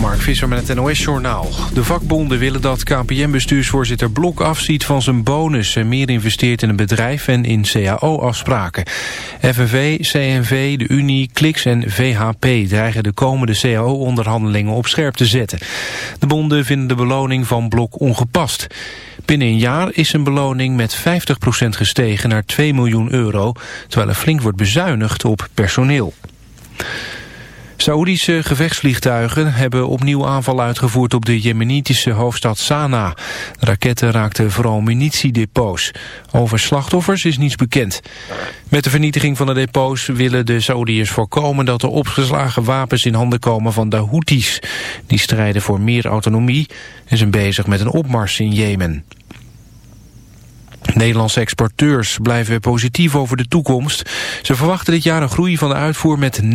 Mark Visser met het NOS-journaal. De vakbonden willen dat KPN-bestuursvoorzitter Blok afziet van zijn bonus... en meer investeert in een bedrijf en in CAO-afspraken. FNV, CNV, de Unie, Clix en VHP dreigen de komende CAO-onderhandelingen op scherp te zetten. De bonden vinden de beloning van Blok ongepast. Binnen een jaar is zijn beloning met 50% gestegen naar 2 miljoen euro... terwijl er flink wordt bezuinigd op personeel. Saoedische gevechtsvliegtuigen hebben opnieuw aanval uitgevoerd op de jemenitische hoofdstad Sanaa. Raketten raakten vooral munitiedepots. Over slachtoffers is niets bekend. Met de vernietiging van de depots willen de Saoediërs voorkomen dat er opgeslagen wapens in handen komen van de Houthis. Die strijden voor meer autonomie en zijn bezig met een opmars in Jemen. Nederlandse exporteurs blijven positief over de toekomst. Ze verwachten dit jaar een groei van de uitvoer met 9%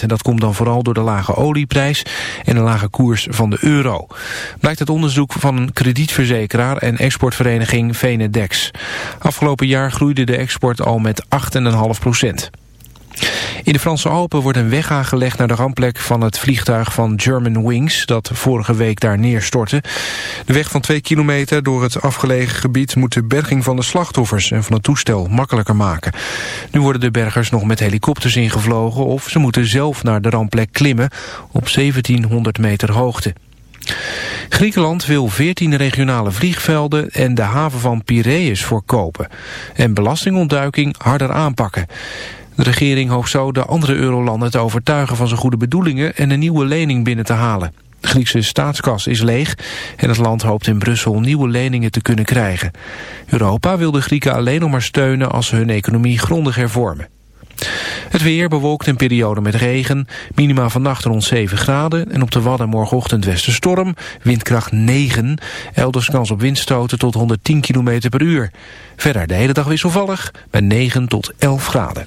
En dat komt dan vooral door de lage olieprijs en de lage koers van de euro. Blijkt het onderzoek van een kredietverzekeraar en exportvereniging Venedex. Afgelopen jaar groeide de export al met 8,5 in de Franse Alpen wordt een weg aangelegd naar de rampplek van het vliegtuig van German Wings dat vorige week daar neerstortte. De weg van twee kilometer door het afgelegen gebied moet de berging van de slachtoffers en van het toestel makkelijker maken. Nu worden de bergers nog met helikopters ingevlogen of ze moeten zelf naar de rampplek klimmen op 1700 meter hoogte. Griekenland wil 14 regionale vliegvelden en de haven van Piraeus voorkopen. En belastingontduiking harder aanpakken. De regering hoopt zo de andere eurolanden te overtuigen van zijn goede bedoelingen en een nieuwe lening binnen te halen. De Griekse staatskas is leeg en het land hoopt in Brussel nieuwe leningen te kunnen krijgen. Europa wil de Grieken alleen nog maar steunen als ze hun economie grondig hervormen. Het weer bewolkt in periode met regen. Minima vannacht rond 7 graden. En op de Wadden morgenochtend westenstorm. Windkracht 9. Elders kans op windstoten tot 110 km per uur. Verder de hele dag wisselvallig. Bij 9 tot 11 graden.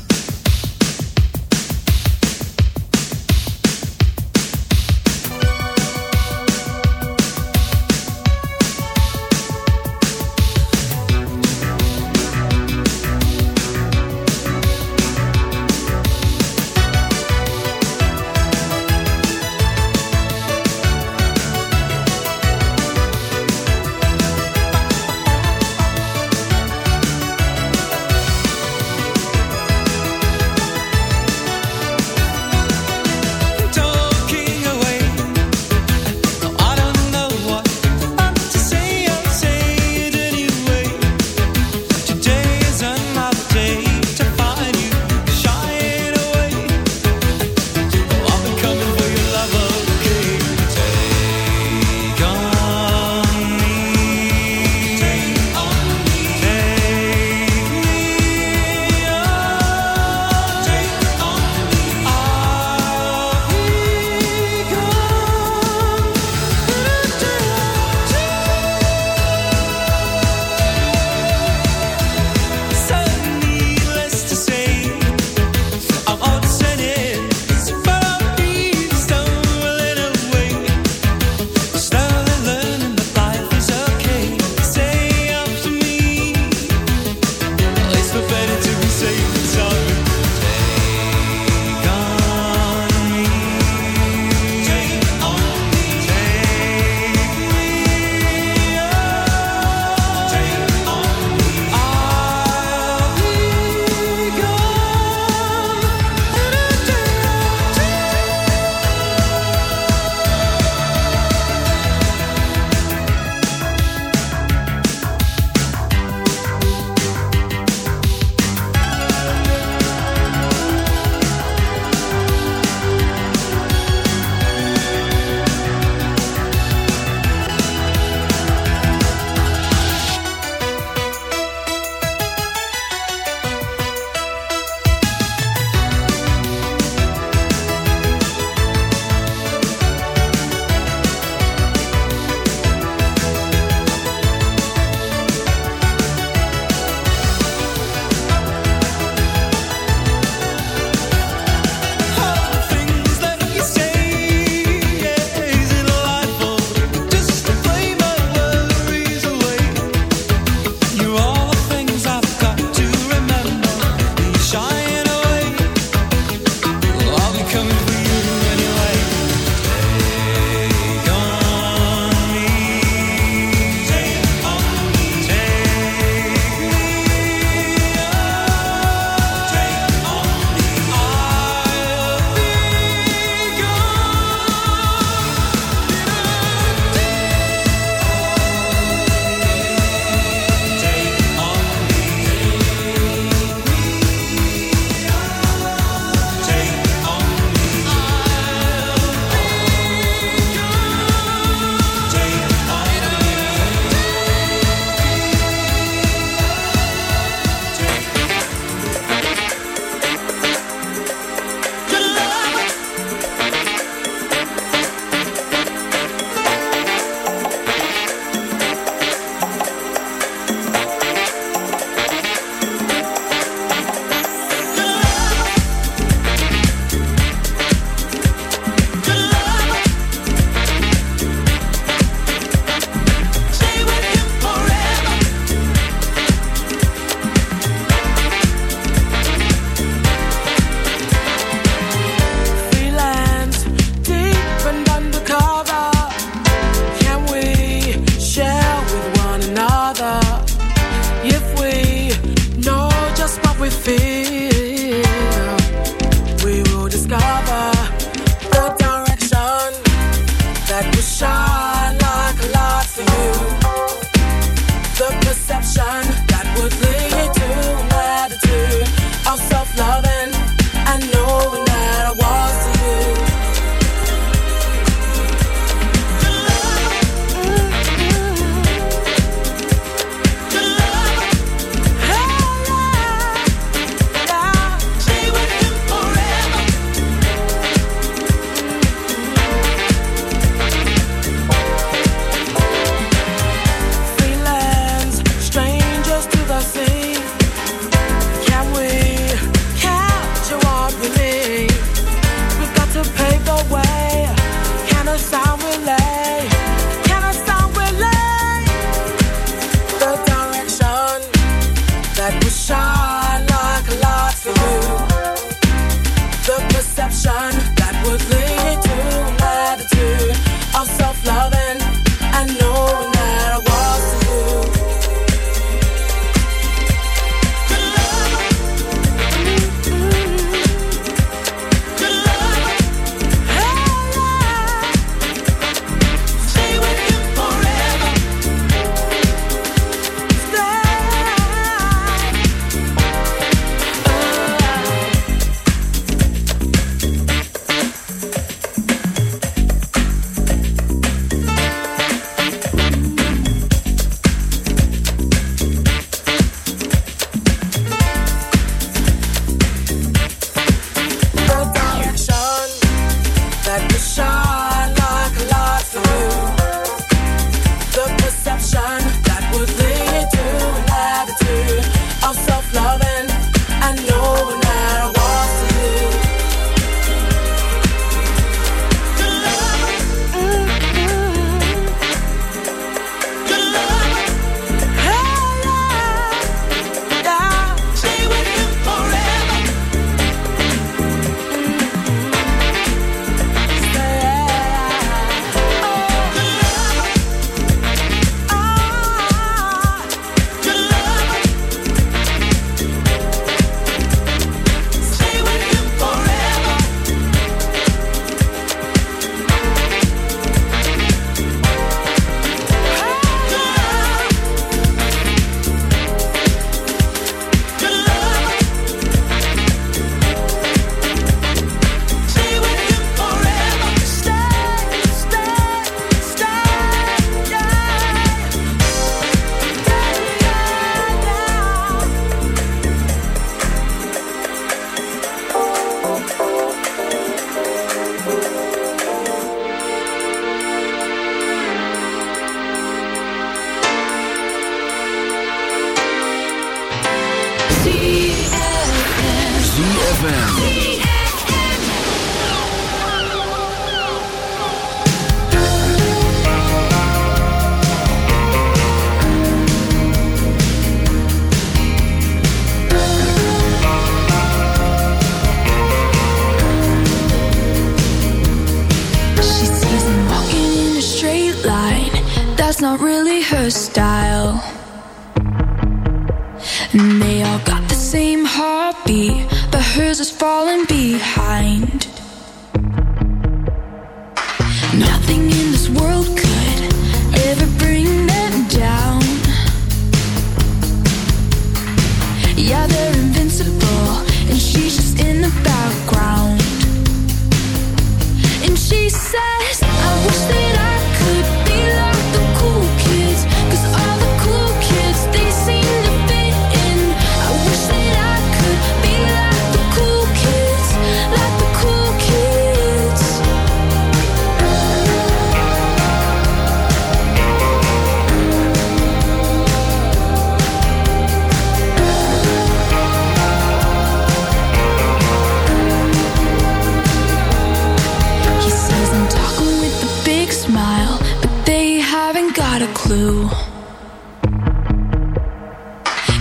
blue.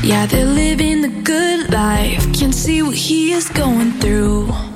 Yeah, they're living the good life. Can't see what he is going through.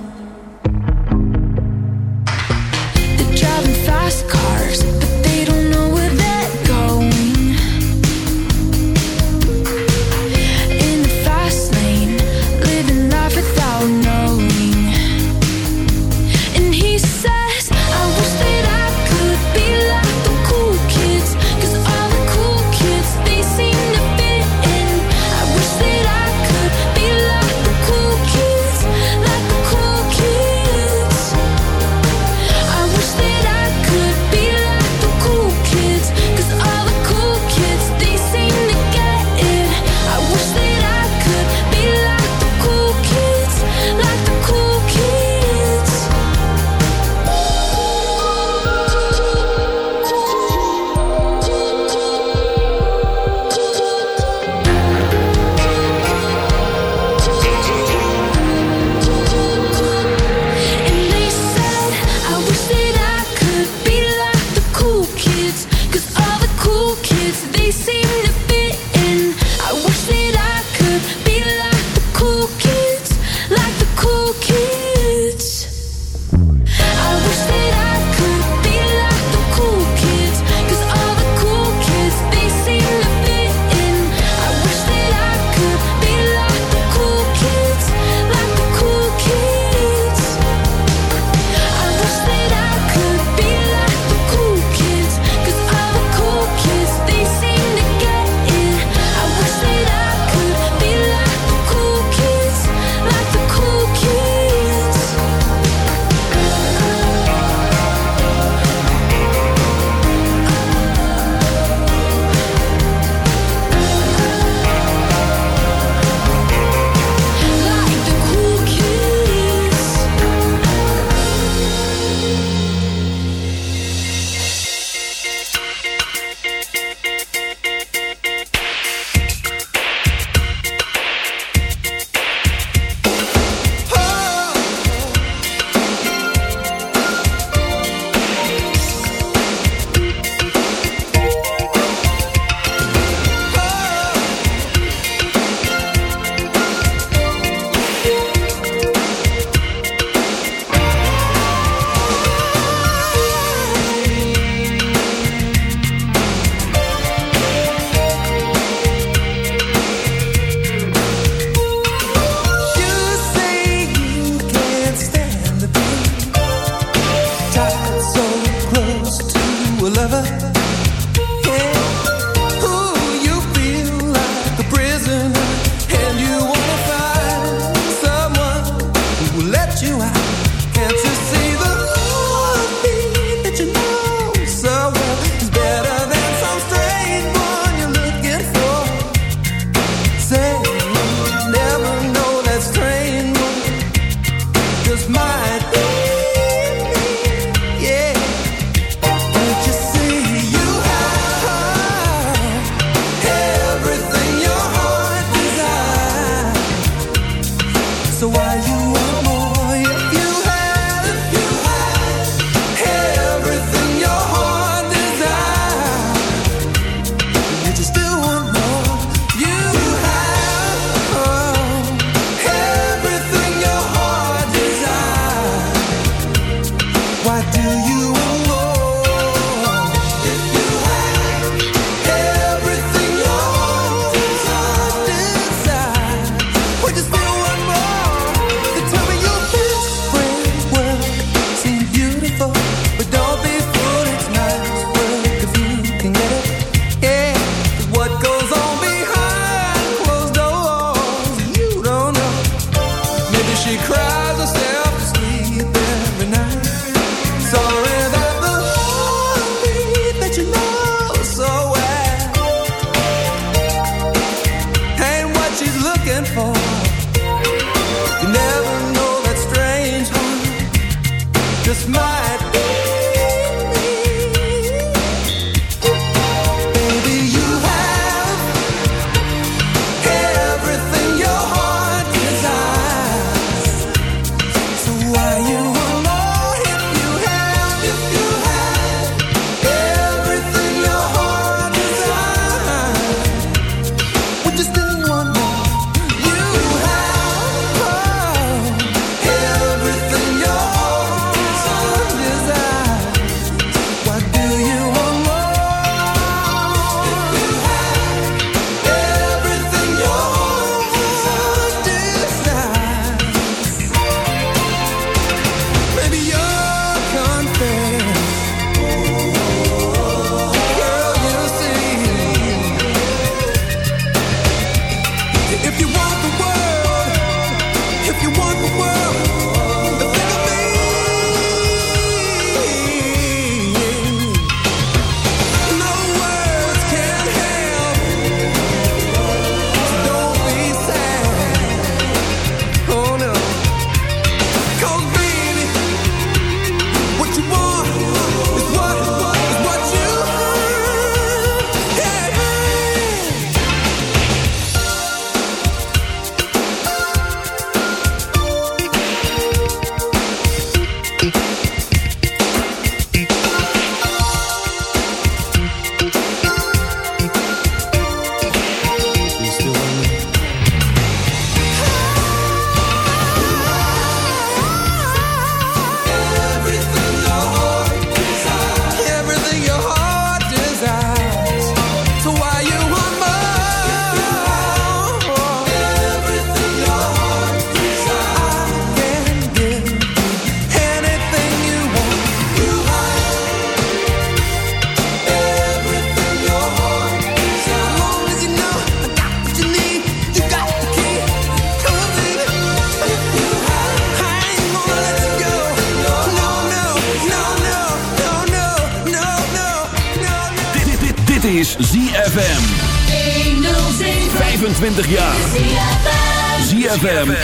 ZFM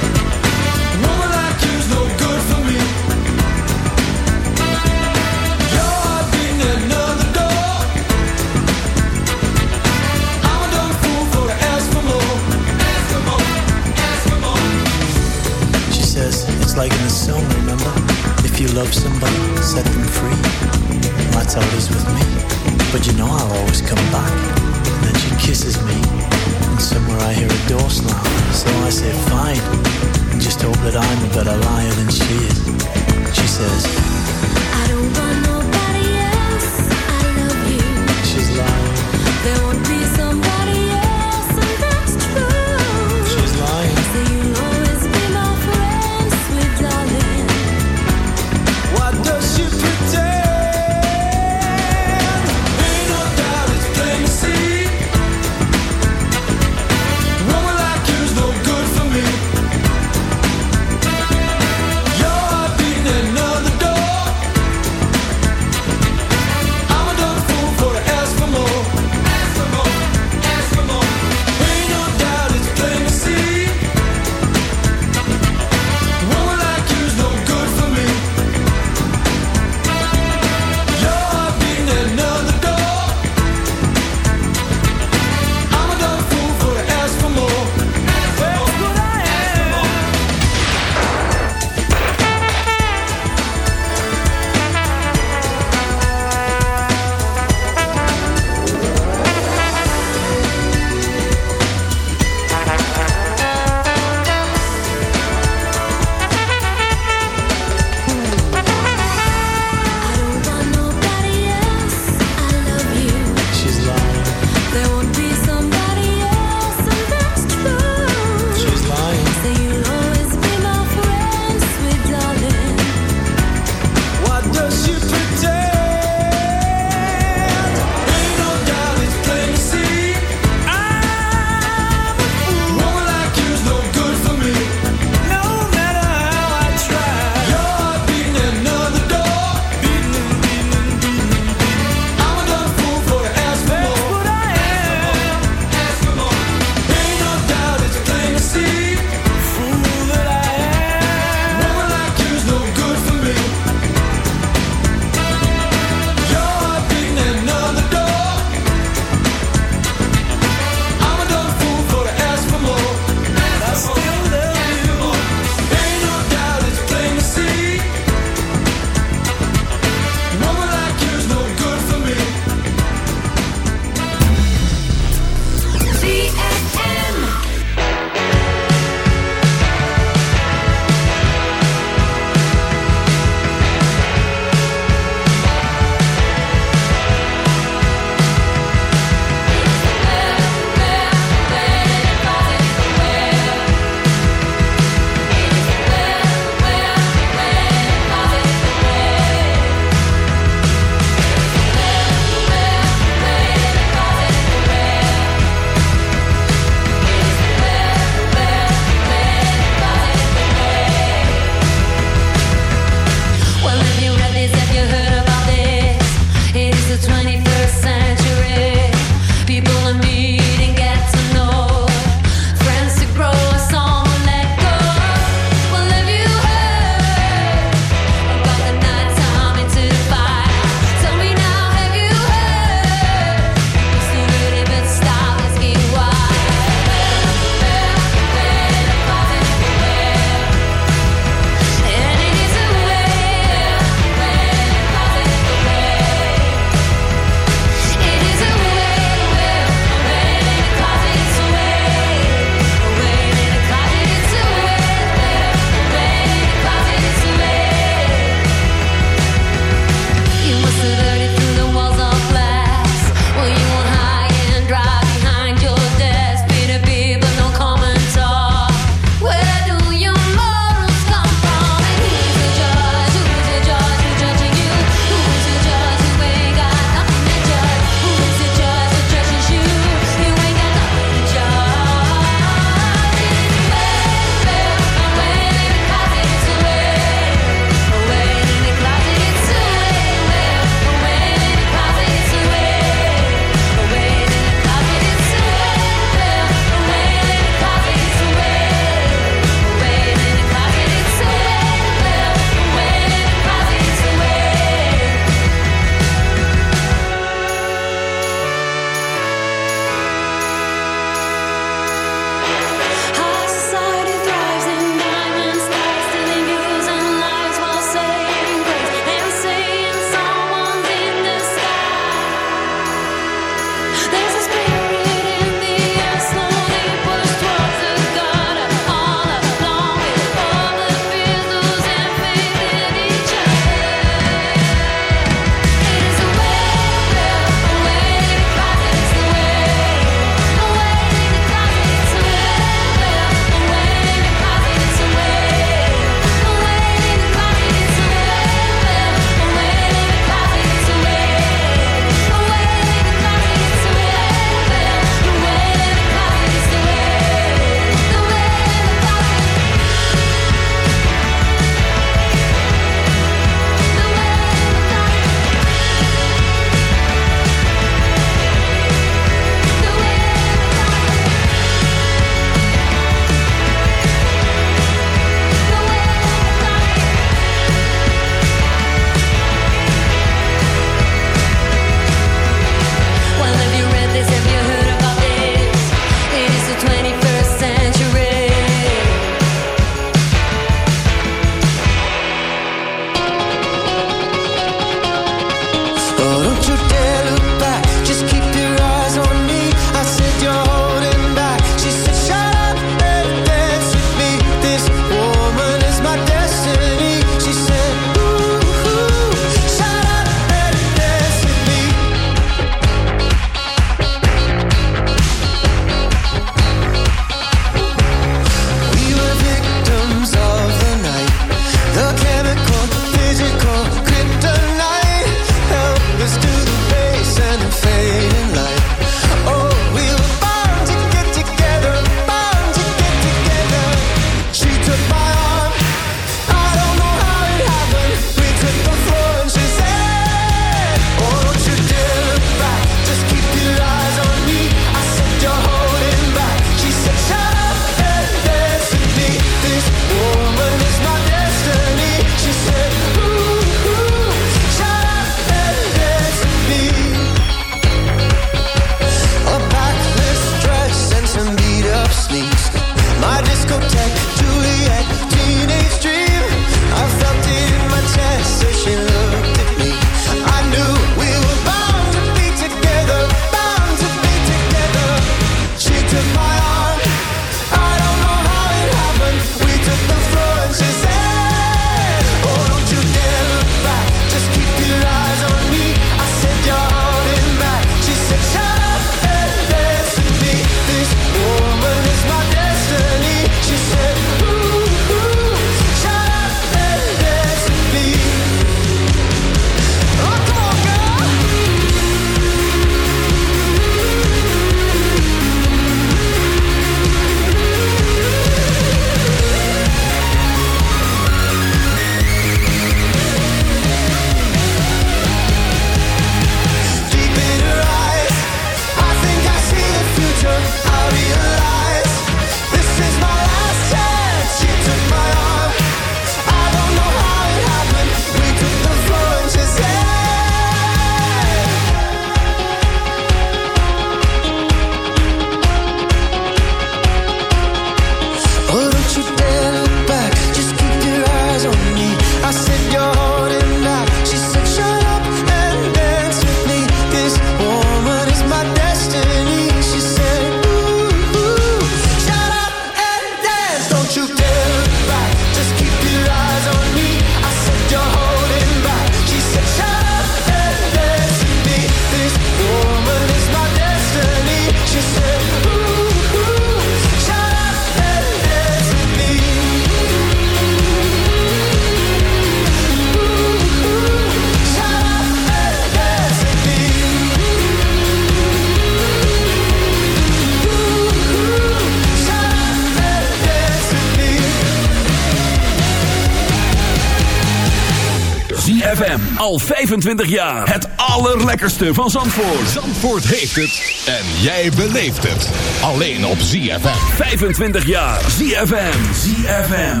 ZFM. Al 25 jaar. Het allerlekkerste van Zandvoort. Zandvoort heeft het. En jij beleeft het. Alleen op ZFM. 25 jaar. ZFM. ZFM.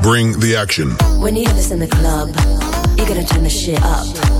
Bring the action. When you hear this in the club, you gotta turn the shit up.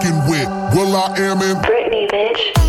Will I Am in Britney, bitch.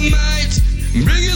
might. Bring it